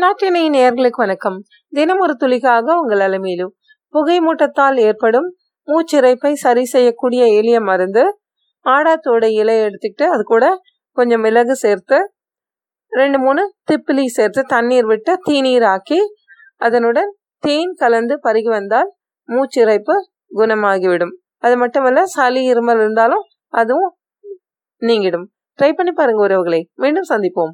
நாட்டினை நேர்களுக்கு வணக்கம். தினம் ஒரு துளிக்காக உங்கள் அலமையிலு புகை மூட்டத்தால் ஏற்படும் மூச்சிறைப்பை சரி செய்யக்கூடிய எளிய மருந்து. ஆடாத்தோட இலையை எடுத்துக்கிட்டு அது கூட கொஞ்சம் மிளகு சேர்த்து ரெண்டு மூணு திப்பிலி சேர்த்து தண்ணீர் விட்டு தீநீர் ஆக்கி அதனுடன் தேன் கலந்து பருகி வந்தால் மூச்சிறைப்பு குணமாகிவிடும். அது மட்டுமல்ல சளி இருமல் இருந்தாலும் அதுவும் நீங்கிடும். ட்ரை பண்ணி பாருங்க உறவுகளை. மீண்டும் சந்திப்போம்.